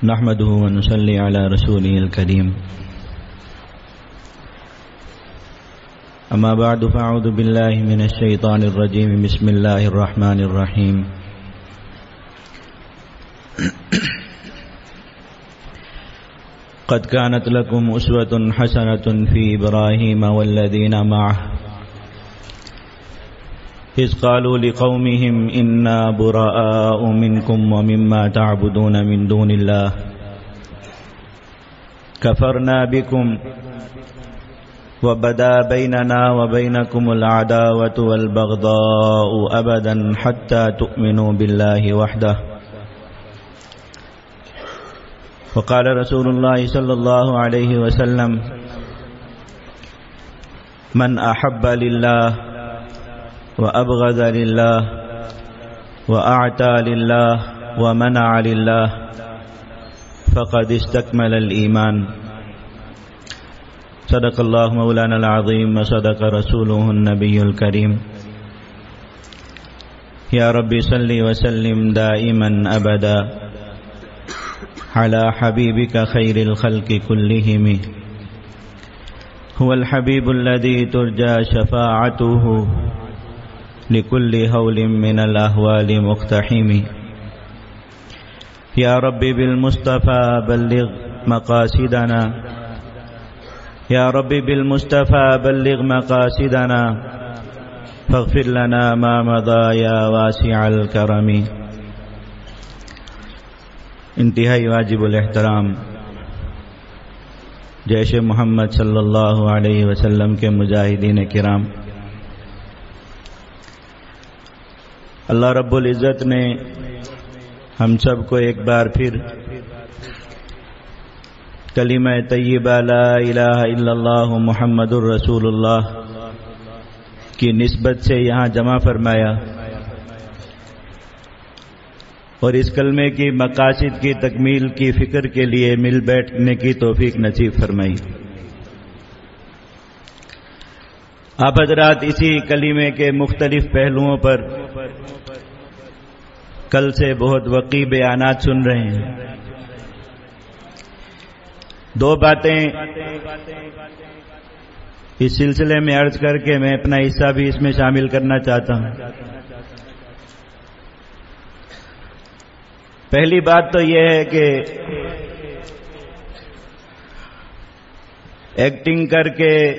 نحمده ونصلي على رسوله الكريم. أما بعد فأعوذ بالله من الشيطان الرجيم. بسم الله الرحمن الرحيم. قد كانت لكم أسوة حسنة في إبراهيم والذين معه. إذ قالوا لقومهم إنا براء منكم ومما تعبدون من دون الله. كفرنا بكم وبدا بيننا وبينكم العداوة والبغضاء أبدا حتى تؤمنوا بالله وحده. وقال رسول الله صلى الله عليه وسلم من أحب لله وأبغض لله وأعتى لله ومنع لله فقد استكمل الإيمان. صدق الله مولانا العظيم وصدق رسوله النبي الكريم. يا رب صل وسلم دائما أبدا على حبيبك خير الخلق كلهم. هو الحبيب الذي ترجى شفاعته لكل هول من الأهوال مقتحم. يا رب بالمصطفى بلغ مقاصدنا. يا رب بالمصطفى بلغ مقاصدنا. فاغفر لنا ما مضى يا واسع الكرم. انتہائی واجب الاحترام. جیش محمد صلی اللہ علیہ وسلم کے مجاہدین کرام. اللہ رب العزت نے ہم سب کو ایک بار پھر کلمہ طیبہ لا الہ الا اللہ محمد الرسول اللہ کی نسبت سے یہاں جمع فرمایا اور اس کلمے کی مقاصد کی تکمیل کی فکر کے لیے مل بیٹھنے کی توفیق نصیب فرمائی۔ آپ حضرات اسی کلیمے کے مختلف پہلوؤں پر کل سے بہت وقی بیانات سن رہے ہیں۔ دو باتیں اس سلسلے میں عرض کر کے میں اپنا حصہ بھی اس میں شامل کرنا چاہتا ہوں۔ پہلی بات تو یہ ہے کہ ایکٹنگ کر کے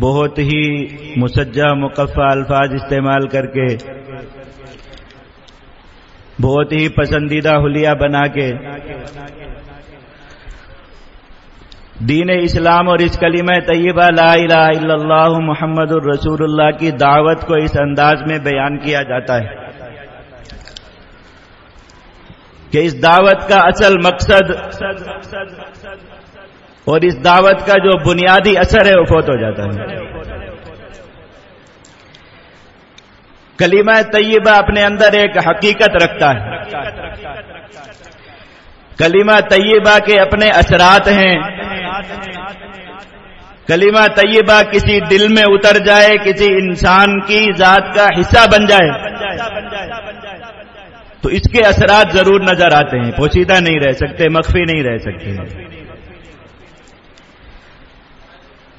بہت ہی مسجہ مقفع الفاظ استعمال کر کے بہت ہی پسندیدہ حلیہ بنا کے۔ دین اسلام اور اس کلمہ طیبہ لا الہ الا اللہ محمد الرسول اللہ کی دعوت کو اس انداز میں بیان کیا جاتا ہے کہ اس دعوت کا اصل مقصد اور اس دعوت کا جو بنیادی اثر ہے وہ فوت ہو جاتا ہے۔ کلیمہ طیبہ اپنے اندر ایک حقیقت رکھتا ہے۔ کلیمہ طیبہ کے اپنے اثرات ہیں۔ کلیمہ طیبہ کسی دل میں اتر جائے، کسی انسان کی ذات کا حصہ بن جائے۔ تو اس کے اثرات ضرور نظر آتے ہیں۔ پوشیدہ نہیں رہ سکتے، مخفی نہیں رہ سکتے۔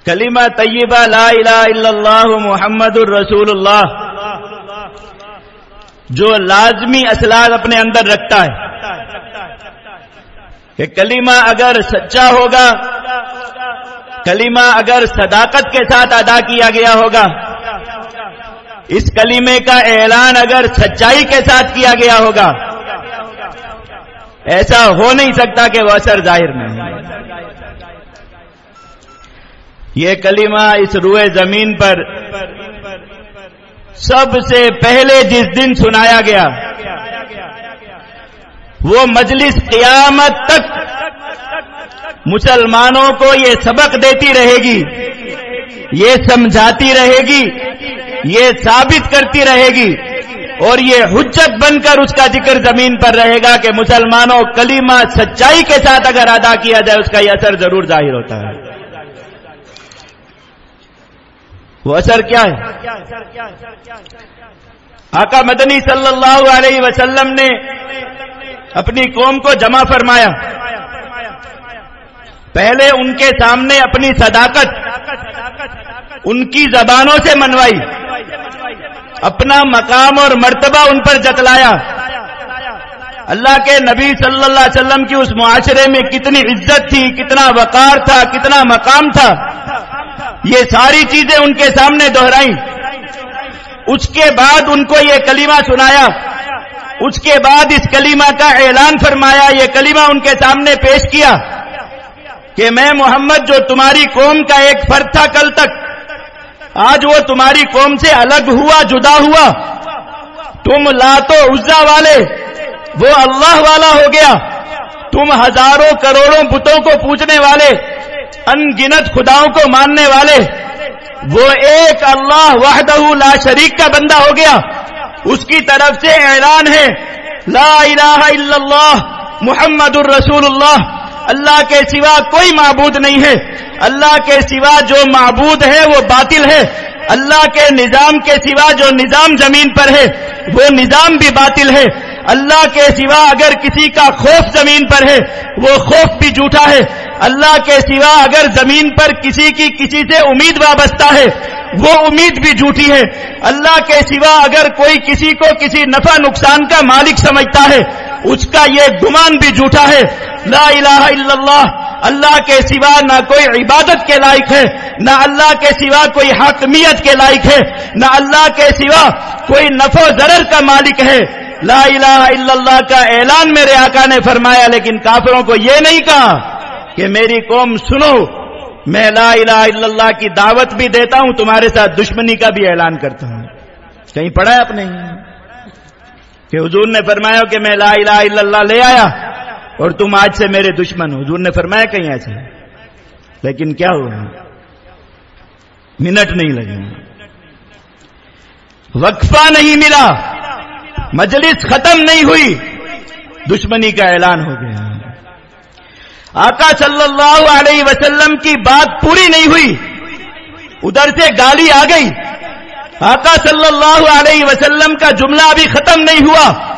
کلیمہ طیبہ لا الہ الا اللہ محمد الرسول اللہ۔ جو لازمی اصلاح اپنے اندر رکھتا ہے کہ کلیمہ اگر سچا ہوگا کلیمہ اگر صداقت کے ساتھ ادا کیا گیا ہوگا، اس کلیمے کا اعلان اگر سچائی کے ساتھ کیا گیا ہوگا، ایسا ہو نہیں سکتا کہ وہ اثر ظاہر نہیں یہ کلمہ اس روئے زمین پر سب سے پہلے جس دن سنایا گیا، وہ مجلس قیامت تک مسلمانوں کو یہ سبق دیتی رہے گی، یہ سمجھاتی رہے گی، یہ ثابت کرتی رہے گی اور یہ حجت بن کر اس کا ذکر زمین پر رہے گا کہ مسلمانوں کلیمہ سچائی کے ساتھ اگر ادا کیا جائے، اس کا یہ اثر ضرور ظاہر ہوتا ہے۔ وہ اثر کیا ہے؟ آقا مدنی صلی اللہ علیہ وسلم نے اپنی قوم کو جمع فرمایا۔ پہلے ان کے سامنے اپنی صداقت، ان کی زبانوں سے منوائی۔ اپنا مقام اور مرتبہ ان پر جتلایا۔ اللہ کے نبی صلی اللہ علیہ وسلم کی اس معاشرے میں کتنی عزت تھی، کتنا وقار تھا، کتنا مقام تھا۔ یہ ساری چیزیں ان کے سامنے دوہرائی اس کے بعد ان کو یہ کلمہ سنایا۔ اس کے بعد اس کلمہ کا اعلان فرمایا، یہ کلمہ ان کے سامنے پیش کیا کہ میں محمد جو تمہاری قوم کا ایک فرد تھا کل تک، آج وہ تمہاری قوم سے الگ ہوا، جدا ہوا۔ تم لاتو عزا والے، وہ اللہ والا ہو گیا۔ تم ہزاروں کروڑوں بتوں کو پوچھنے والے۔ ان گنت خداؤں کو ماننے والے، وہ ایک اللہ وحدہ لا شریک کا بندہ ہو گیا۔ اس کی طرف سے اعلان ہے، لا الہ الا اللہ، محمد الرسول اللہ۔ اللہ کے سوا کوئی معبود نہیں ہے۔ اللہ کے سوا جو معبود ہے وہ باطل ہے۔ اللہ کے نظام کے سوا جو نظام زمین پر ہے، وہ نظام بھی باطل ہے۔ اللہ کے سوا اگر کسی کا خوف زمین پر ہے، وہ خوف بھی جھوٹا ہے۔ اللہ کے سوا اگر زمین پر کسی کی کسی سے امید وابستہ ہے، وہ امید بھی جھوٹی ہے۔ اللہ کے سوا اگر کوئی کسی کو کسی نفع نقصان کا مالک سمجھتا ہے، اس کا یہ گمان بھی جھوٹا ہے۔ لا الہ الا اللہ اللہ کے سوا نہ کوئی عبادت کے لائق ہے، نہ اللہ کے سوا کوئی حاکمیت کے لائق ہے، نہ اللہ کے سوا کوئی نفع و ضرر کا مالک ہے۔ لا الہ الا اللہ کا اعلان میرے آقا نے فرمایا، لیکن کافروں کو یہ نہیں کہا کہ میری قوم سنو، میں لا الہ الا اللہ کی دعوت بھی دیتا ہوں، تمہارے ساتھ دشمنی کا بھی اعلان کرتا ہوں۔ کہیں پڑھا ہے آپ نے؟ کہ حضور نے فرمایا کہ میں لا الہ الا اللہ لے آیا اور تم آج سے میرے دشمن ہو۔ حضور نے فرمایا کہیں ایسے لیکن کیا ہوا؟ منٹ نہیں لگے۔ وقفہ نہیں ملا۔ مجلس ختم نہیں ہوئی، دشمنی کا اعلان ہو گیا۔ آقا صلی اللہ علیہ وسلم کی بات پوری نہیں ہوئی، ادھر سے گالی آ گئی۔ آقا صلی اللہ علیہ وسلم کا جملہ ابھی ختم نہیں ہوا،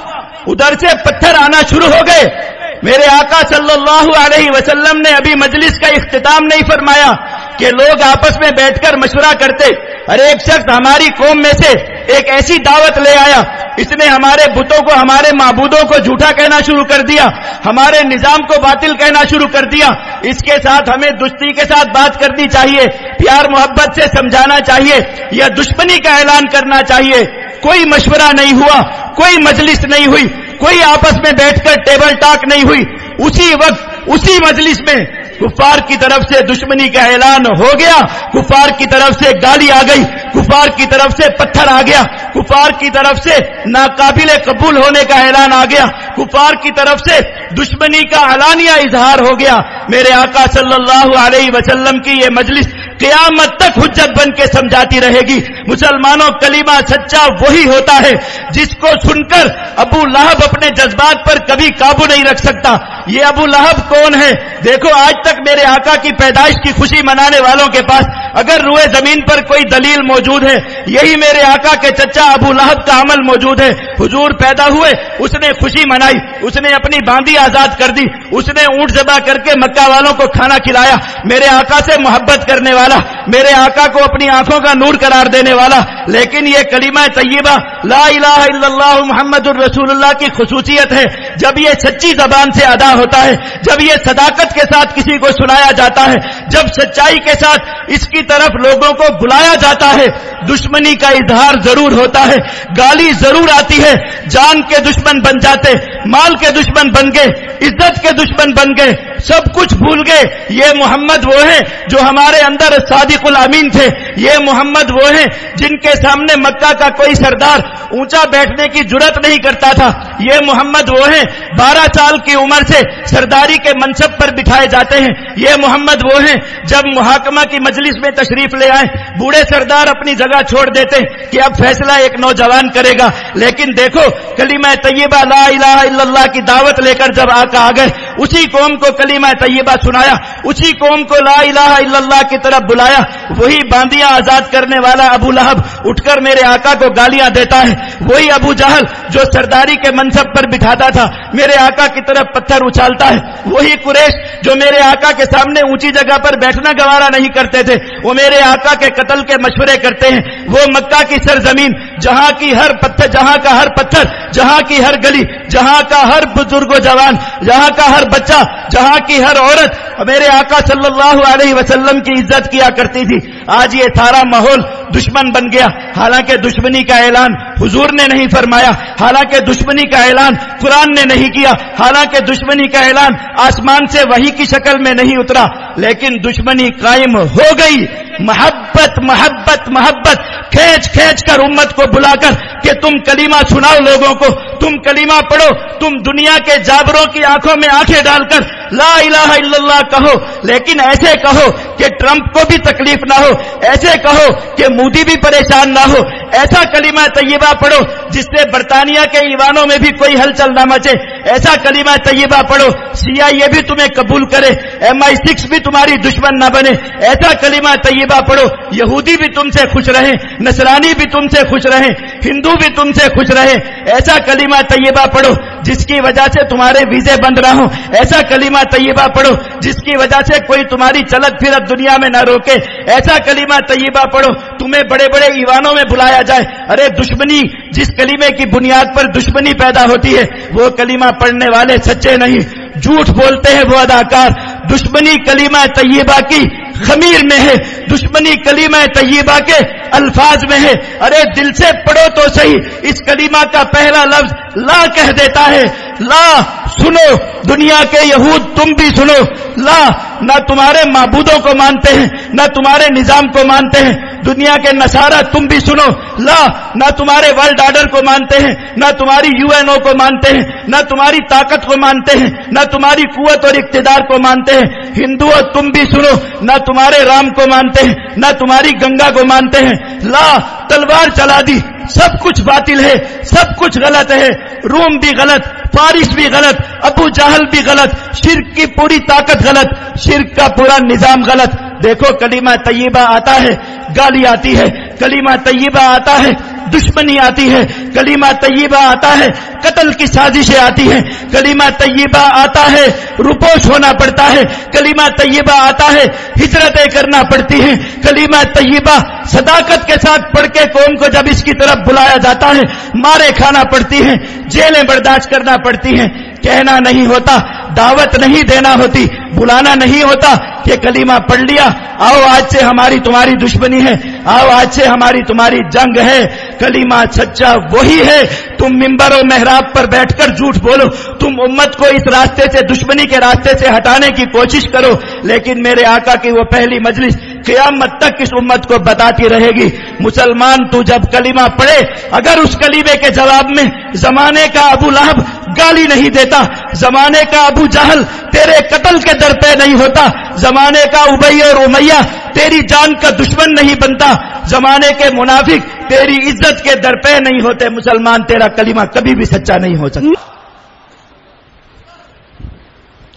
ادھر سے پتھر آنا شروع ہو گئے۔ میرے آقا صلی اللہ علیہ وسلم نے ابھی مجلس کا اختتام نہیں فرمایا کہ لوگ آپس میں بیٹھ کر مشورہ کرتے۔ ہر ایک شخص ہماری قوم میں سے ایک ایسی دعوت لے آیا، اس نے ہمارے بتوں کو، ہمارے معبودوں کو جھوٹا کہنا شروع کر دیا، ہمارے نظام کو باطل کہنا شروع کر دیا۔ اس کے ساتھ ہمیں دستی کے ساتھ بات کرنی چاہیے، پیار محبت سے سمجھانا چاہیے یا دشمنی کا اعلان کرنا چاہیے۔ کوئی مشورہ نہیں ہوا، کوئی مجلس نہیں ہوئی، کوئی آپس میں بیٹھ کر ٹیبل ٹاک نہیں ہوئی۔ اسی وقت، اسی مجلس میں کفار کی طرف سے دشمنی کا اعلان ہو گیا، کفار کی طرف سے گالی آ گئی۔ کفار کی طرف سے پتھر آ گیا، کفار کی طرف سے ناقابل قبول ہونے کا اعلان آ گیا، کفار کی طرف سے دشمنی کا اعلانیہ اظہار ہو گیا۔ میرے آقا صلی اللہ علیہ وسلم کی یہ مجلس قیامت تک حجت بن کے سمجھاتی رہے گی۔ مسلمانوں کلیمہ سچا وہی ہوتا ہے جس کو سن کر ابو لہب اپنے جذبات پر کبھی قابو نہیں رکھ سکتا۔ یہ ابو لہب کون ہے؟ دیکھو، آج تک میرے آقا کی پیدائش کی خوشی منانے والوں کے پاس اگر روئے زمین پر کوئی دلیل موجود ہے، یہی میرے آقا کے چچا ابو لہب کا عمل موجود ہے۔ حضور پیدا ہوئے، اس نے خوشی منائی، اس نے اپنی باندھی آزاد کر دی، اس نے اونٹ زبا کر کے مکہ والوں کو کھانا کھلایا۔ میرے آقا سے محبت کرنے والا، میرے آقا کو اپنی آنکھوں کا نور قرار دینے والا۔ لیکن یہ کلیمہ طیبہ، لا الہ الا اللہ محمد الرسول اللہ کی خصوصیت ہے۔ جب یہ سچی زبان سے ادا ہوتا ہے، جب یہ صداقت کے ساتھ کسی کو سنایا جاتا ہے، جب سچائی کے ساتھ اس کی طرف لوگوں کو بلایا جاتا ہے، دشمنی کا اظہار ضرور ہوتا ہے، گالی ضرور آتی ہے، جان کے دشمن بن جاتے، مال کے دشمن بن گئے، عزت کے دشمن بن گئے، سب کچھ بھول گئے۔ یہ محمد وہ ہیں جو ہمارے اندر صادق الامین تھے۔ یہ محمد وہ ہیں جن کے سامنے مکہ کا کوئی سردار اونچا بیٹھنے کی جرت نہیں کرتا تھا۔ یہ محمد وہ ہیں بارہ سال کی عمر سے سرداری کے منصب پر بٹھائے جاتے ہیں۔ یہ محمد وہ ہیں جب محاکمہ کی مجلس میں تشریف لے آئے۔ بوڑھے سردار اپنی جگہ چھوڑ دیتے کہ اب فیصلہ ایک نوجوان کرے گا۔ لیکن دیکھو کلیمہ طیبہ لا الہ الا اللہ کی دعوت لے کر جب آ گئے اسی قوم کو کلیمہ طیبہ سنایا، اسی قوم کو لا الہ الا اللہ کی طرف بلایا۔ وہی باندیاں آزاد کرنے والا ابو لہب اٹھ کر میرے آقا کو گالیاں دیتا ہے۔ وہی ابو جہل جو سرداری کے منصب پر بٹھاتا تھا، میرے آقا کی طرف پتھر اچھالتا ہے۔ وہی قریش جو میرے آقا کے سامنے اونچی جگہ پر بیٹھنا گوارا نہیں کرتے تھے، وہ میرے آقا کے قتل کے مشورے کرتے ہیں۔ وہ مکہ کی سرزمین، جہاں کی ہر پتھر، جہاں کا ہر پتھر، جہاں کی ہر گلی، جہاں کا ہر بزرگ و جوان، جہاں کا ہر بچہ جہاں کی ہر عورت میرے آقا صلی اللہ علیہ وسلم کی عزت کیا کرتی تھی، آج یہ سارا ماحول دشمن بن گیا۔ حالانکہ دشمنی کا اعلان حضور نے نہیں فرمایا، حالانکہ دشمنی کا اعلان قرآن نے نہیں کیا۔ حالانکہ دشمنی کا اعلان آسمان سے وہی کی شکل میں نہیں اترا، لیکن دشمنی قائم ہو گئی۔ محبت محبت محبت کھینچ کھینچ کر امت کو بلا کر کہ تم کلیمہ سناؤ لوگوں کو، تم کلیمہ پڑھو، تم دنیا کے جابروں کی آنکھوں میں آنکھیں ڈال کر لا الہ الا اللہ کہو، لیکن ایسے کہو کہ ٹرمپ کو بھی تکلیف نہ ہو، ایسے کہو کہ مودی بھی پریشان نہ ہو۔ ایسا کلیمہ طیبہ پڑھو جس سے برطانیہ کے ایوانوں میں بھی کوئی ہلچل نہ مچے۔ ایسا کلیمہ طیبہ پڑھو سی آئی اے بھی تمہیں قبول کرے ایم آئی سکس بھی تمہاری دشمن نہ بنے۔ ایسا کلیمہ طیبہ پڑھو، یہودی بھی تم سے خوش رہے نصرانی بھی تم سے خوش رہے ہندو بھی تم سے خوش رہے ایسا کلیمہ طیبہ پڑھو جس کی وجہ سے تمہارے ویزے بند رہو ایسا کلیمہ طیبہ پڑھو، جس کی وجہ سے کوئی تمہاری چلت پھرت دنیا میں نہ روکے۔ ایسا کلیمہ طیبہ پڑھو، تمہیں بڑے بڑے ایوانوں میں بلایا جائے۔ ارے دشمنی، جس کلیمے کی بنیاد پر دشمنی پیدا ہوتی ہے، وہ کلیمہ پڑھنے والے سچے نہیں۔ جھوٹ بولتے ہیں وہ اداکار۔ دشمنی کلیمہ طیبہ کی خمیر میں ہے، دشمنی کلیمہ طیبہ کے الفاظ میں ہے۔ ارے دل سے پڑھو تو صحیح، اس کلیمہ کا پہلا لفظ لا کہہ دیتا ہے۔ لا سنو، دنیا کے یہود تم بھی سنو۔ لا، نہ تمہارے معبودوں کو مانتے ہیں، نہ تمہارے نظام کو مانتے ہیں۔ دنیا کے نصارہ تم بھی سنو۔ لا، نہ تمہارے ورلڈ آرڈر کو مانتے ہیں، نہ تمہاری یو این او کو مانتے ہیں، نہ تمہاری طاقت کو مانتے ہیں، نہ تمہاری قوت اور اقتدار کو مانتے ہیں۔ ہندو تم بھی سنو، نہ تمہارے رام کو مانتے ہیں، نہ تمہاری گنگا کو مانتے ہیں۔ لا، تلوار چلا دی۔ سب کچھ باطل ہے، سب کچھ غلط ہے۔ روم بھی غلط فارس بھی غلط، ابو جہل بھی غلط۔ شرک کی پوری طاقت غلط، شرک کا پورا نظام غلط۔ دیکھو کلیمہ طیبہ آتا ہے، گالی آتی ہے۔ کلیمہ طیبہ آتا ہے دشمنی آتی ہے کلیمہ طیبہ آتا ہے، قتل کی سازشیں آتی ہیں۔ کلیمہ طیبہ آتا ہے، روپوش ہونا پڑتا ہے۔ کلیمہ طیبہ آتا ہے، ہجرتیں کرنا پڑتی ہیں۔ کلیمہ طیبہ صداقت کے ساتھ پڑھ کے قوم کو جب اس کی طرف بلایا جاتا ہے، مارے کھانا پڑتی ہیں، جیلیں برداشت کرنا پڑتی ہیں۔ کہنا نہیں ہوتا، دعوت نہیں دینا ہوتی، بلانا نہیں ہوتا۔ یہ کلیمہ پڑھ لیا، آؤ آج سے ہماری تمہاری دشمنی ہے، آؤ آج سے ہماری تمہاری جنگ ہے۔ کلیمہ سچا وہی ہے، تم ممبر و محراب پر بیٹھ کر جھوٹ بولو۔ تم امت کو اس راستے سے، دشمنی کے راستے سے ہٹانے کی کوشش کرو، لیکن میرے آقا کی وہ پہلی مجلس قیامت تک اس امت کو بتاتی رہے گی۔ مسلمان، تو جب کلمہ پڑھے، اگر اس کلیمے کے جواب میں زمانے کا ابو لہب گالی نہیں دیتا، زمانے کا ابو جہل تیرے قتل کے در پہ نہیں ہوتا، زمانے کا ابئی اور امیہ تیری جان کا دشمن نہیں بنتا، زمانے کے منافق تیری عزت کے در پہ نہیں ہوتے۔ مسلمان، تیرا کلمہ کبھی بھی سچا نہیں ہو سکتا۔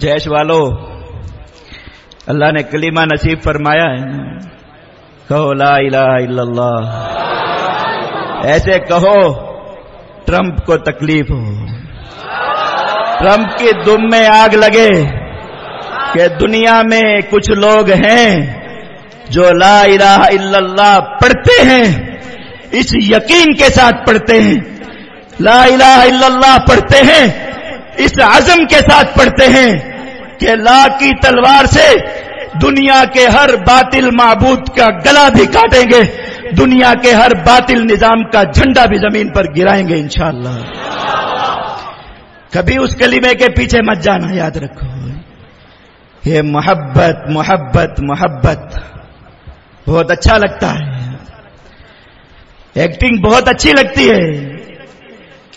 جیش والو اللہ نے کلمہ نصیب فرمایا ہے۔ کہو لا الہ الا اللہ۔ ایسے کہو ٹرمپ کو تکلیف ہو۔ ٹرمپ کی دم میں آگ لگے کہ دنیا میں کچھ لوگ ہیں جو لا الہ الا اللہ پڑھتے ہیں، اس یقین کے ساتھ پڑھتے ہیں۔ لا الہ الا اللہ پڑھتے ہیں، اس عزم کے ساتھ پڑھتے ہیں۔ کہ لا کی تلوار سے دنیا کے ہر باطل معبود کا گلا بھی کاٹیں گے، دنیا کے ہر باطل نظام کا جھنڈا بھی زمین پر گرائیں گے انشاءاللہ۔ کبھی اس کلمے کے پیچھے مت جانا، یاد رکھو۔ یہ محبت محبت محبت۔ بہت اچھا لگتا ہے۔ ایکٹنگ بہت اچھی لگتی ہے۔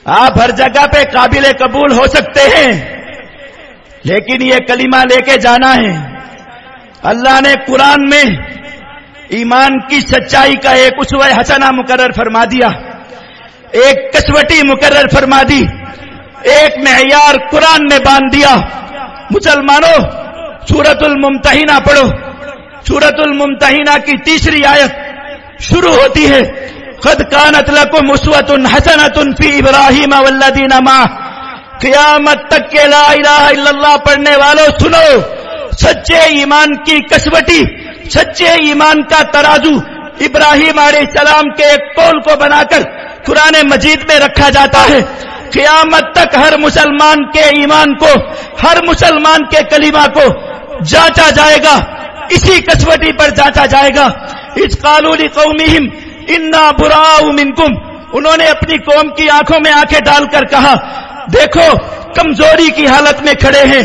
آپ ہر جگہ پہ قابل قبول ہو سکتے ہیں۔ لیکن یہ کلمہ لے کے جانا ہے۔ اللہ نے قرآن میں ایمان کی سچائی کا ایک اسوہ حسنہ مقرر فرما دیا۔ ایک کسوٹی مقرر فرما دی۔ ایک معیار قرآن نے باندھ دیا۔ مسلمانوں سورت الممتحینہ پڑھو۔ سورت الممتحینہ کی تیسری آیت شروع ہوتی ہے۔ خد کانت لکم مسوت حسنت فی ابراہیم والذین ما قیامت تک کے لا الہ الا اللہ پڑھنے والوں سنو۔ سچے ایمان کی کسوٹی، سچے ایمان کا ترازو ابراہیم علیہ السلام کے ایک قول کو بنا کر قرآن مجید میں رکھا جاتا ہے۔ قیامت تک ہر مسلمان کے ایمان کو، ہر مسلمان کے کلیمہ کو جانچا جائے گا۔ اسی کسوٹی پر جانچا جائے گا۔ اس قانونی قومی انا برا منکم انہوں نے اپنی قوم کی آنکھوں میں آنکھیں ڈال کر کہا دیکھو، کمزوری کی حالت میں کھڑے ہیں۔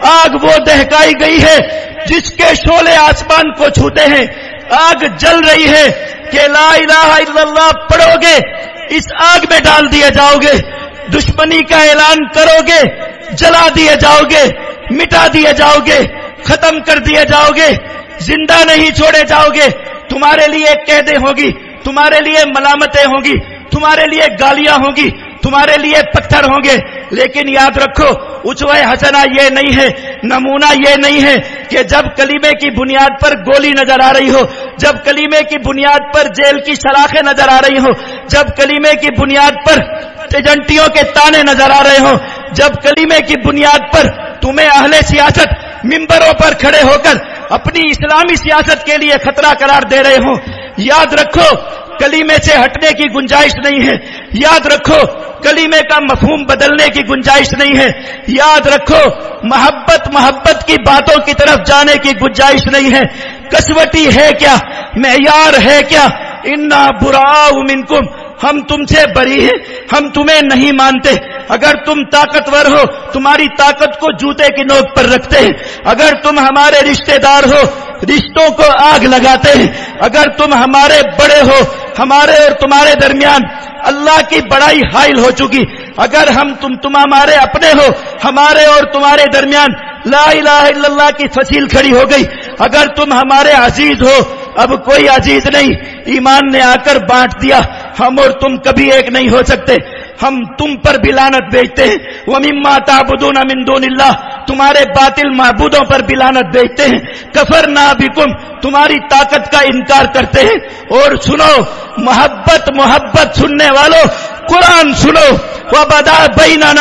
آگ وہ دہکائی گئی ہے جس کے شولے آسمان کو چھوتے ہیں۔ آگ جل رہی ہے کہ لا الہ الا اللہ پڑھو گے، اس آگ میں ڈال دیے جاؤ گے۔ دشمنی کا اعلان کرو گے، جلا دیے جاؤ گے، مٹا دیے جاؤ گے، ختم کر دیے جاؤ گے۔ زندہ نہیں چھوڑے جاؤ گے۔ تمہارے لیے قیدیں ہوگی تمہارے لیے ملامتیں ہوں گی، تمہارے لیے گالیاں ہوں گی۔ تمہارے لیے پتھر ہوں گے۔ لیکن یاد رکھو اچوئے حسنا یہ نہیں ہے، نمونہ یہ نہیں ہے کہ جب کلیمے کی بنیاد پر گولی نظر آ رہی ہو، جب کلیمے کی بنیاد پر جیل کی شراخیں نظر آ رہی ہو جب کلیمے کی بنیاد پر ایجنٹیوں کے تانے نظر آ رہے ہوں، جب کلیمے کی بنیاد پر تمہیں اہل سیاست ممبروں پر کھڑے ہو کر اپنی اسلامی سیاست کے لیے خطرہ قرار دے رہے ہوں۔ یاد رکھو، کلیمے سے ہٹنے کی گنجائش نہیں ہے۔ یاد رکھو کلیمے کا مفہوم بدلنے کی گنجائش نہیں ہے۔ یاد رکھو، محبت محبت کی باتوں کی طرف جانے کی گنجائش نہیں ہے۔ کسوٹی ہے کیا؟ معیار ہے کیا؟ انا برا منکم ہم تم سے بری ہیں، ہم تمہیں نہیں مانتے۔ اگر تم طاقتور ہو، تمہاری طاقت کو جوتے کی نوک پر رکھتے ہیں۔ اگر تم ہمارے رشتہ دار ہو، رشتوں کو آگ لگاتے ہیں۔ اگر تم ہمارے بڑے ہو، ہمارے اور تمہارے درمیان اللہ کی بڑائی حائل ہو چکی۔ اگر ہم تم تم ہمارے اپنے ہو، ہمارے اور تمہارے درمیان لا الہ الا اللہ کی فصیل کھڑی ہو گئی۔ اگر تم ہمارے عزیز ہو، اب کوئی عزیز نہیں۔ ایمان نے آ کر بانٹ دیا۔ ہم اور تم کبھی ایک نہیں ہو سکتے۔ ہم تم پر بھی لانت بیچتے ہیں۔ وہ مما تابدون من دون اللہ تمہارے باطل معبودوں پر بھی لانت بیچتے ہیں۔ کفر نہ تمہاری طاقت کا انکار کرتے ہیں۔ اور سنو، محبت محبت سننے والوں قرآن سنو۔ وہ بدا بینا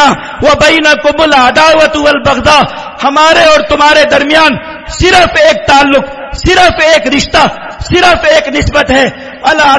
وہ بینا قبل عداوت البغدا ہمارے اور تمہارے درمیان صرف ایک تعلق، صرف ایک رشتہ، صرف ایک نسبت ہے۔ اللہ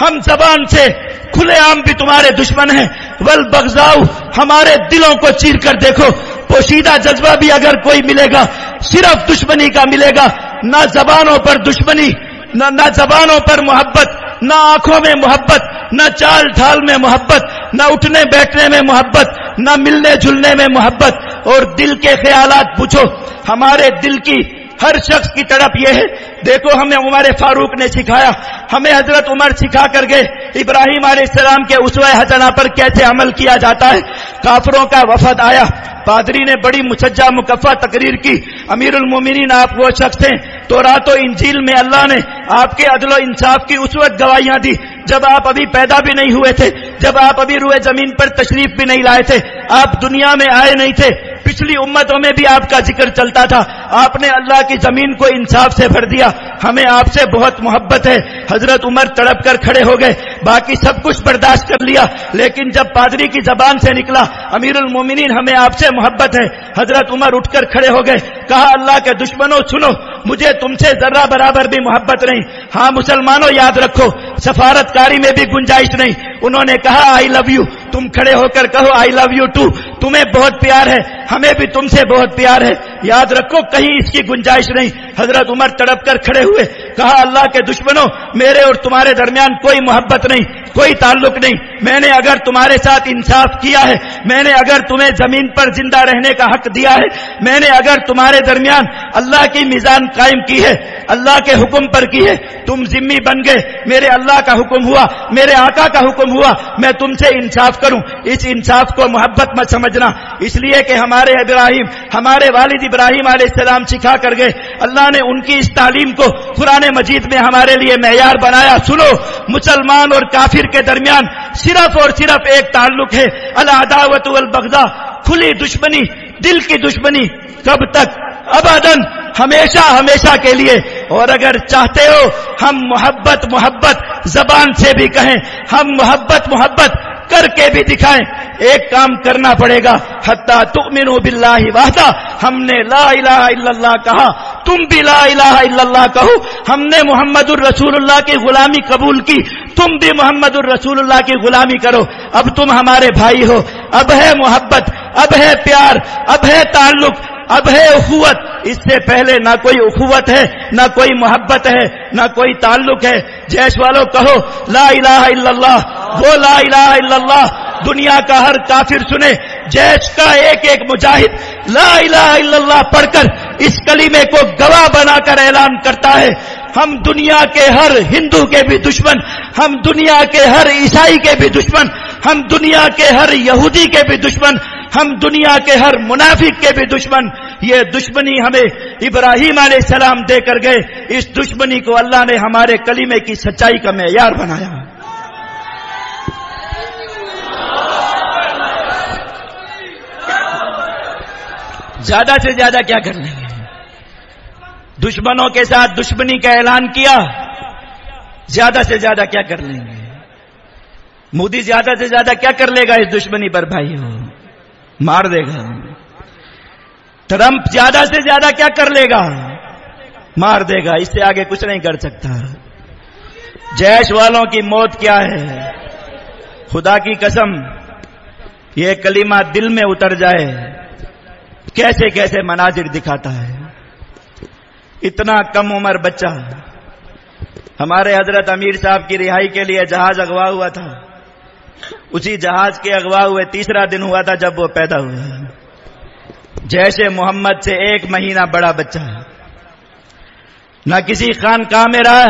ہم زبان سے کھلے عام بھی تمہارے دشمن ہیں۔ ول بغزاؤ ہمارے دلوں کو چیر کر دیکھو۔ پوشیدہ جذبہ بھی اگر کوئی ملے گا، صرف دشمنی کا ملے گا۔ نہ زبانوں پر دشمنی، نہ نہ زبانوں پر محبت، نہ آنکھوں میں محبت، نہ چال ڈھال میں محبت، نہ اٹھنے بیٹھنے میں محبت، نہ ملنے جلنے میں محبت۔ اور دل کے خیالات پوچھو، ہمارے دل کی ہر شخص کی طرف یہ ہے، دیکھو ہمیں عمر فاروق نے سکھایا۔ ہمیں حضرت عمر سکھا کر گئے۔ ابراہیم علیہ السلام کے اسوہ حسنا پر کیسے عمل کیا جاتا ہے؟ کافروں کا وفد آیا۔ پادری نے بڑی مسجہ مکفہ تقریر کی۔ امیر المومنین، آپ وہ شخص ہیں۔ تو رات و انجیل میں اللہ نے آپ کے عدل و انصاف کی اس وقت گواہیاں دی۔ جب آپ ابھی پیدا بھی نہیں ہوئے تھے، جب آپ ابھی روئے زمین پر تشریف بھی نہیں لائے تھے، آپ دنیا میں آئے نہیں تھے پچھلی امتوں میں بھی آپ کا ذکر چلتا تھا۔ آپ نے اللہ کی زمین کو انصاف سے بھر دیا۔ ہمیں آپ سے بہت محبت ہے۔ حضرت عمر تڑپ کر کھڑے ہو گئے۔ باقی سب کچھ برداشت کر لیا۔ لیکن جب پادری کی زبان سے نکلا، امیر المومنین ہمیں آپ سے محبت ہے۔ حضرت عمر اٹھ کر کھڑے ہو گئے۔ کہا، اللہ کے دشمنوں، سنو، مجھے تم سے ذرہ برابر بھی محبت نہیں۔ ہاں مسلمانوں، یاد رکھو سفارت کاری میں بھی گنجائش نہیں۔ انہوں نے کہا آئی لو یو تم کھڑے ہو کر کہو آئی لو یو ٹو تمہیں بہت پیار ہے، ہمیں بھی تم سے بہت پیار ہے۔ یاد رکھو، کہیں اس کی گنجائش نہیں۔ حضرت عمر تڑپ کر کھڑے ہوئے، کہا، اللہ کے دشمنوں، میرے اور تمہارے درمیان کوئی محبت نہیں، کوئی تعلق نہیں۔ میں نے اگر تمہارے ساتھ انصاف کیا ہے، میں نے اگر تمہیں زمین پر زندہ رہنے کا حق دیا ہے، میں نے اگر تمہارے درمیان اللہ کی میزان قائم کی ہے، اللہ کے حکم پر کی ہے، تم ذمہ بن گئے۔ میرے اللہ کا حکم ہوا، میرے آقا کا حکم ہوا، میں تم سے انصاف کروں۔ اس انصاف کو محبت مت سمجھنا۔ اس لیے کہ ہمارے ابراہیم، ہمارے والد ابراہیم علیہ السلام سکھا کر گئے۔ اللہ نے ان کی اس تعلیم کو قرآن مجید میں ہمارے لیے معیار بنایا۔ سنو، مسلمان اور کافر کے درمیان صرف اور صرف ایک تعلق ہے۔ اللہ البغضا کھلی دشمنی، دل کی دشمنی۔ کب تک؟ ابدن ہمیشہ ہمیشہ کے لیے۔ اور اگر چاہتے ہو، ہم محبت محبت زبان سے بھی کہیں۔ ہم محبت محبت کر کے بھی دکھائیں۔ ایک کام کرنا پڑے گا۔ حتیٰ تؤمنوا باللہ وحدہ۔ ہم نے لا الہ الا اللہ کہا۔ تم بھی لا الہ الا اللہ کہو۔ ہم نے محمد الرسول اللہ کی غلامی قبول کی۔ تم بھی محمد الرسول اللہ کی غلامی کرو۔ اب تم ہمارے بھائی ہو۔ اب ہے محبت۔ اب ہے پیار۔ اب ہے تعلق۔ اب ہے اخوت۔ اس سے پہلے نہ کوئی اخوت ہے، نہ کوئی محبت ہے، نہ کوئی تعلق ہے۔ جیش والوں کہو، لا الہ الا اللہ۔ وہ لا الہ الا اللہ۔ دنیا کا ہر کافر سنے۔ جیش کا ایک ایک مجاہد لا الہ الا اللہ پڑھ کر اس کلیمے کو گواہ بنا کر اعلان کرتا ہے۔ ہم دنیا کے ہر ہندو کے بھی دشمن، ہم دنیا کے ہر عیسائی کے بھی دشمن، ہم دنیا کے ہر یہودی کے بھی دشمن ہم دنیا کے ہر منافق کے بھی دشمن، یہ دشمنی ہمیں ابراہیم علیہ السلام دے کر گئے، اس دشمنی کو اللہ نے ہمارے کلیمے کی سچائی کا معیار بنایا۔ زیادہ سے زیادہ کیا کر لیں گے دشمنوں کے ساتھ دشمنی کا اعلان کیا، زیادہ سے زیادہ کیا کر لیں گے مودی زیادہ سے زیادہ کیا کر لے گا اس دشمنی پر بھائی ہو مار دے گا۔ ٹرمپ زیادہ سے زیادہ کیا کر لے گا؟ مار دے گا۔ اس سے آگے کچھ نہیں کر سکتا۔ جیش والوں کی موت کیا ہے؟ خدا کی قسم، یہ کلمہ دل میں اتر جائے۔ کیسے کیسے مناظر دکھاتا ہے۔ اتنا کم عمر بچہ۔ ہمارے حضرت امیر صاحب کی رہائی کے لیے جہاز اغوا ہوا تھا۔ اسی جہاز کے اغوا ہوئے تیسرا دن ہوا تھا جب وہ پیدا ہوا جیسے محمد سے ایک مہینہ بڑا بچہ نہ کسی خان کا میں رہا،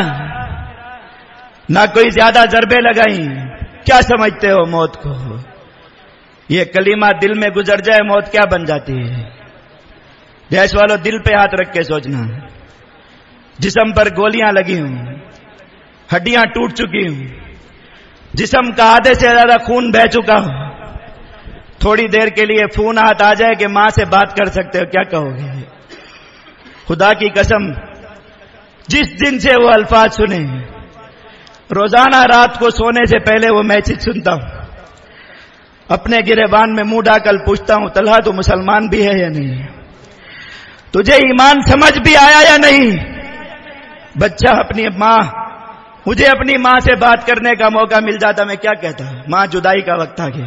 نہ کوئی زیادہ ضربے لگائی۔ کیا سمجھتے ہو موت کو؟ یہ کلیمہ دل میں گزر جائے، موت کیا بن جاتی ہے؟ دیش والوں دل پہ ہاتھ رکھ کے سوچنا۔ جسم پر گولیاں لگی ہوں، ہڈیاں ٹوٹ چکی ہوں۔ جسم کا آدھے سے زیادہ خون بہ چکا ہوں تھوڑی دیر کے لیے فون ہاتھ آ جائے کہ ماں سے بات کر سکتے ہو، کیا کہو گے؟ خدا کی قسم، جس دن سے وہ الفاظ سنے، روزانہ رات کو سونے سے پہلے وہ میسج سنتا ہوں۔ اپنے گرے بان میں منہ ڈاکل پوچھتا ہوں، طلحہ تو مسلمان بھی ہے یا نہیں؟ تجھے ایمان سمجھ بھی آیا یا نہیں؟ بچہ اپنی ماں مجھے اپنی ماں سے بات کرنے کا موقع مل جاتا، میں کیا کہتا؟ ماں جدائی کا وقت آ گیا۔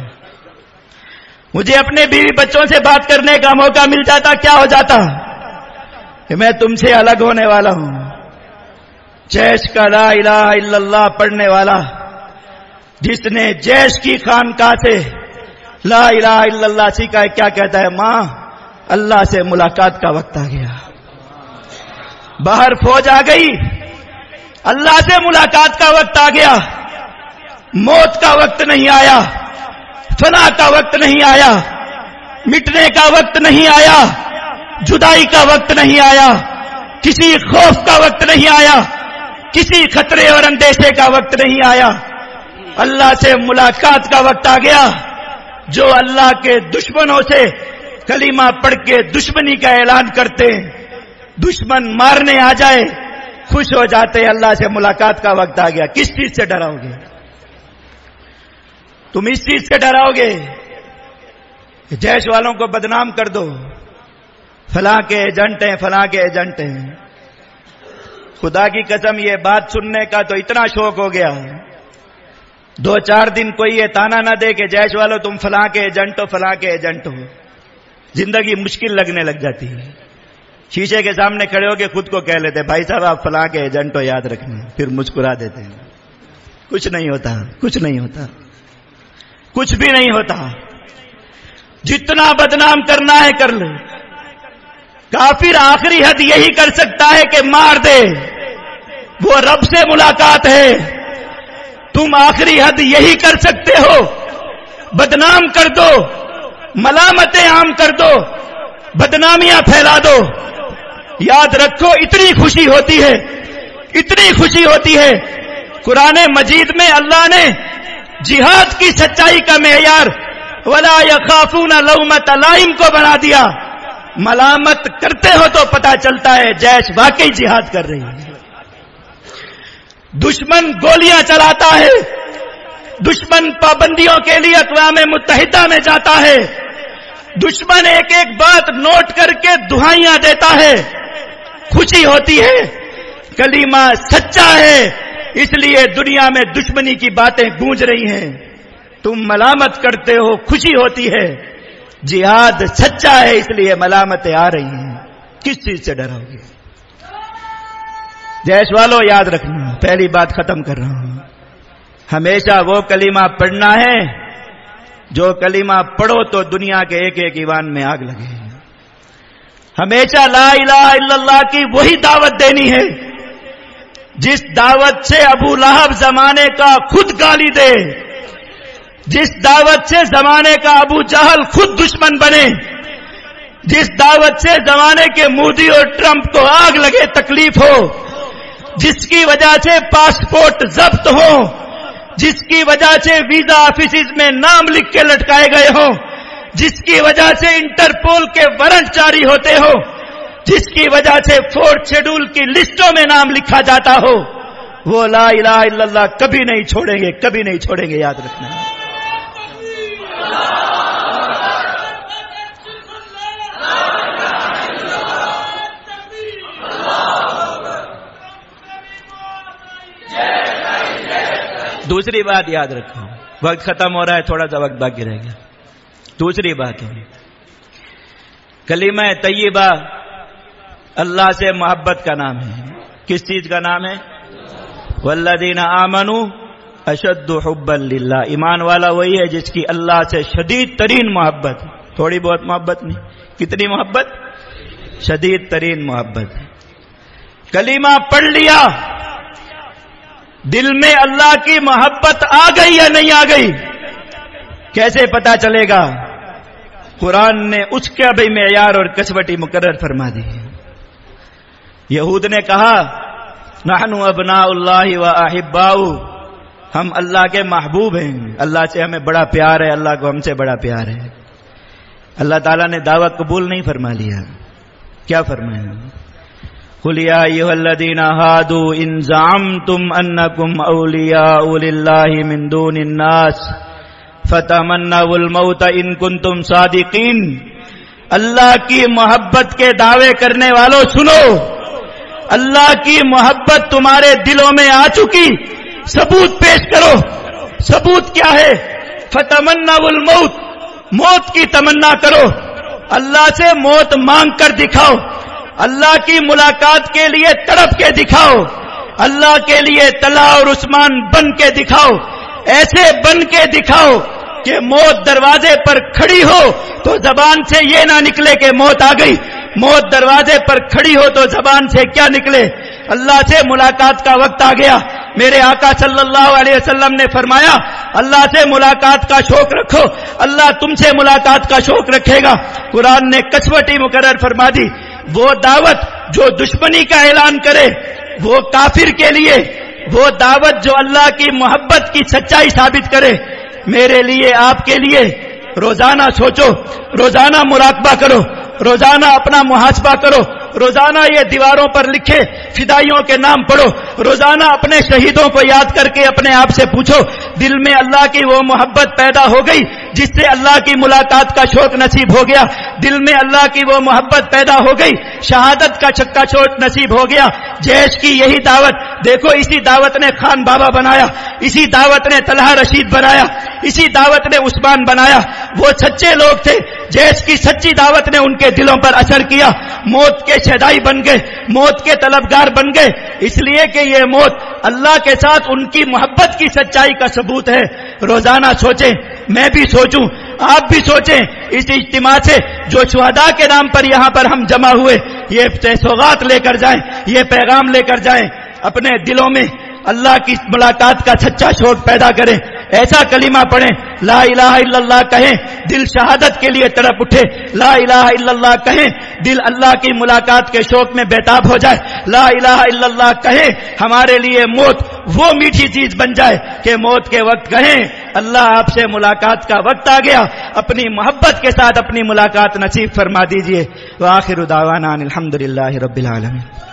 مجھے اپنے بیوی بچوں سے بات کرنے کا موقع مل جاتا، کیا ہو جاتا؟ کہ میں تم سے الگ ہونے والا ہوں۔ جیش کا لا الہ الا اللہ پڑھنے والا، جس نے جیش کی خانقاہ سے لا الہ الا اللہ سیکھا ہے، کیا کہتا ہے؟ ماں، اللہ سے ملاقات کا وقت آ گیا۔ باہر فوج آ گئی اللہ سے ملاقات کا وقت آ گیا۔ موت کا وقت نہیں آیا۔ فنا کا وقت نہیں آیا۔ مٹنے کا وقت نہیں آیا۔ جدائی کا وقت نہیں آیا۔ کسی خوف کا وقت نہیں آیا۔ کسی خطرے اور اندیشے کا وقت نہیں آیا۔ اللہ سے ملاقات کا وقت آ گیا۔ جو اللہ کے دشمنوں سے کلیمہ پڑھ کے دشمنی کا اعلان کرتے، دشمن مارنے آ جائے۔ خوش ہو جاتے اللہ سے ملاقات کا وقت آ گیا۔ کس چیز سے ڈراؤ گے؟ تم اس چیز سے ڈراؤ گے جیش والوں کو بدنام کر دو۔ فلاں کے ایجنٹ ہیں، فلاں کے ایجنٹ ہیں۔ خدا کی قسم، یہ بات سننے کا تو اتنا شوق ہو گیا۔ دو چار دن کوئی یہ تانا نہ دے کہ جیش والو، تم فلاں کے ایجنٹ ہو، فلاں کے ایجنٹ ہو۔ زندگی مشکل لگنے لگ جاتی ہے۔ شیشے کے سامنے کھڑے ہو کے خود کو کہہ لیتے بھائی صاحب، آپ فلاں کے ایجنٹ ہو، یاد رکھنا پھر مسکرا دیتے ہیں۔ کچھ نہیں ہوتا، کچھ نہیں ہوتا۔ کچھ بھی نہیں ہوتا۔ جتنا بدنام کرنا ہے کر لے۔ کافر آخری حد یہی کر سکتا ہے کہ مار دے۔ وہ رب سے ملاقات ہے۔ تم آخری حد یہی کر سکتے ہو۔ بدنام کر دو۔ ملامتیں عام کر دو۔ بدنامیاں پھیلا دو۔ یاد رکھو، اتنی خوشی ہوتی ہے، اتنی خوشی ہوتی ہے۔ قرآن مجید میں اللہ نے جہاد کی سچائی کا معیار ولا یا خافون لومت لائم کو بنا دیا۔ ملامت کرتے ہو تو پتا چلتا ہے، جیش واقعی جہاد کر رہی ہے۔ دشمن گولیاں چلاتا ہے۔ دشمن پابندیوں کے لیے اقوام متحدہ میں جاتا ہے۔ دشمن ایک ایک بات نوٹ کر کے دہائیاں دیتا ہے۔ خوشی ہوتی ہے۔ کلیمہ سچا ہے۔ اس لیے دنیا میں دشمنی کی باتیں گونج رہی ہیں۔ تم ملامت کرتے ہو، خوشی ہوتی ہے۔ جہاد سچا ہے، اس لیے ملامتیں آ رہی ہیں۔ کس چیز سے ڈرو گے؟ جیش والو، یاد رکھنا، پہلی بات ختم کر رہا ہوں۔ ہمیشہ وہ کلمہ پڑھنا ہے۔ جو کلمہ پڑھو تو دنیا کے ایک ایک ایوان میں آگ لگے۔ ہمیشہ لا الہ الا اللہ کی وہی دعوت دینی ہے۔ جس دعوت سے ابو لہب زمانے کا خود گالی دے، جس دعوت سے زمانے کا ابو جہل خود دشمن بنے، جس دعوت سے زمانے کے مودی اور ٹرمپ کو آگ لگے تکلیف ہو، جس کی وجہ سے پاسپورٹ ضبط ہو، جس کی وجہ سے ویزا آفیسز میں نام لکھ کے لٹکائے گئے ہوں۔ جس کی وجہ سے انٹرپول کے ورنٹ جاری ہوتے ہو، جس کی وجہ سے فورتھ شیڈول کی لسٹوں میں نام لکھا جاتا ہو، وہ لا الہ الا اللہ کبھی نہیں چھوڑیں گے، کبھی نہیں چھوڑیں گے، یاد رکھنا۔ دوسری بات یاد رکھو، وقت ختم ہو رہا ہے، تھوڑا سا وقت باقی رہ گیا۔ دوسری بات ہے۔ کلیمہ طیبہ اللہ سے محبت کا نام ہے۔ کس چیز کا نام ہے؟ ولدین آمن اشد حب اللہ ایمان والا وہی ہے جس کی اللہ سے شدید ترین محبت۔ تھوڑی بہت محبت نہیں۔ کتنی محبت؟ شدید ترین محبت۔ کلیمہ پڑھ لیا۔ دل میں اللہ کی محبت آ گئی یا نہیں آ گئی؟ کیسے پتا چلے گا؟ قرآن نے اس کے بھی معیار اور کسوٹی مقرر فرما دی یہود نے کہا نحنو ابنا اللہ و احباؤ، ہم اللہ کے محبوب ہیں۔ اللہ سے ہمیں بڑا پیار ہے، اللہ کو ہم سے بڑا پیار ہے۔ اللہ تعالیٰ نے دعوت قبول نہیں فرما لیا۔ کیا فرمایا؟ قل يا أيها الذين هادوا إن زعمتم أنكم أولياء لله من دون الناس۔ فتمنوا الموت إن كنتم صادقين اللہ کی محبت کے دعوے کرنے والوں سنو۔ اللہ کی محبت تمہارے دلوں میں آ چکی۔ ثبوت پیش کرو۔ ثبوت کیا ہے؟ فتمنا الموت۔ موت کی تمنا کرو۔ اللہ سے موت مانگ کر دکھاؤ۔ اللہ کی ملاقات کے لیے تڑپ کے دکھاؤ۔ اللہ کے لیے تلا اور عثمان بن کے دکھاؤ۔ ایسے بن کے دکھاؤ۔ کہ موت دروازے پر کھڑی ہو تو زبان سے یہ نہ نکلے کہ موت آ گئی۔ موت دروازے پر کھڑی ہو تو زبان سے کیا نکلے؟ اللہ سے ملاقات کا وقت آ گیا۔ میرے آقا صلی اللہ علیہ وسلم نے فرمایا، اللہ سے ملاقات کا شوق رکھو۔ اللہ تم سے ملاقات کا شوق رکھے گا۔ قرآن نے کسوٹی مقرر فرما دی۔ وہ دعوت جو دشمنی کا اعلان کرے، وہ کافر کے لیے۔ وہ دعوت جو اللہ کی محبت کی سچائی ثابت کرے۔ میرے لیے آپ کے لیے روزانہ سوچو، روزانہ مراقبہ کرو، روزانہ اپنا محاسبہ کرو، روزانہ یہ دیواروں پر لکھے فدائیوں کے نام پڑھو، روزانہ اپنے شہیدوں کو یاد کر کے اپنے آپ سے پوچھو، دل میں اللہ کی وہ محبت پیدا ہو گئی جس سے اللہ کی ملاقات کا شوق نصیب ہو گیا، دل میں اللہ کی وہ محبت پیدا ہو گئی، شہادت کا چکا چوٹ نصیب ہو گیا۔ جیش کی یہی دعوت، دیکھو اسی دعوت نے خان بابا بنایا، اسی دعوت نے طلحہ رشید بنایا۔ اسی دعوت نے عثمان بنایا۔ وہ سچے لوگ تھے۔ جیش کی سچی دعوت نے ان کے دلوں پر اثر کیا۔ موت کے شدائی بن گئے۔ موت کے طلبگار بن گئے۔ اس لیے کہ یہ موت اللہ کے ساتھ ان کی محبت کی سچائی کا ثبوت ہے۔ روزانہ سوچیں۔ میں بھی سوچوں۔ آپ بھی سوچیں۔ اس اجتماع سے جو شہدا کے نام پر یہاں پر ہم جمع ہوئے، یہ سوگات لے کر جائیں۔ یہ پیغام لے کر جائیں۔ اپنے دلوں میں اللہ کی ملاقات کا سچا شوق پیدا کریں۔ ایسا کلمہ پڑھیں، لا الہ الا اللہ کہیں، دل شہادت کے لیے تڑپ اٹھے، لا الہ الا اللہ کہیں، دل اللہ کی ملاقات کے شوق میں بیتاب ہو جائے، لا الہ الا اللہ کہیں، ہمارے لیے موت وہ میٹھی چیز بن جائے کہ موت کے وقت کہیں، اللہ آپ سے ملاقات کا وقت آ گیا، اپنی محبت کے ساتھ اپنی ملاقات نصیب فرما دیجیے۔ وآخر دعوانا الحمد للہ رب العالمین۔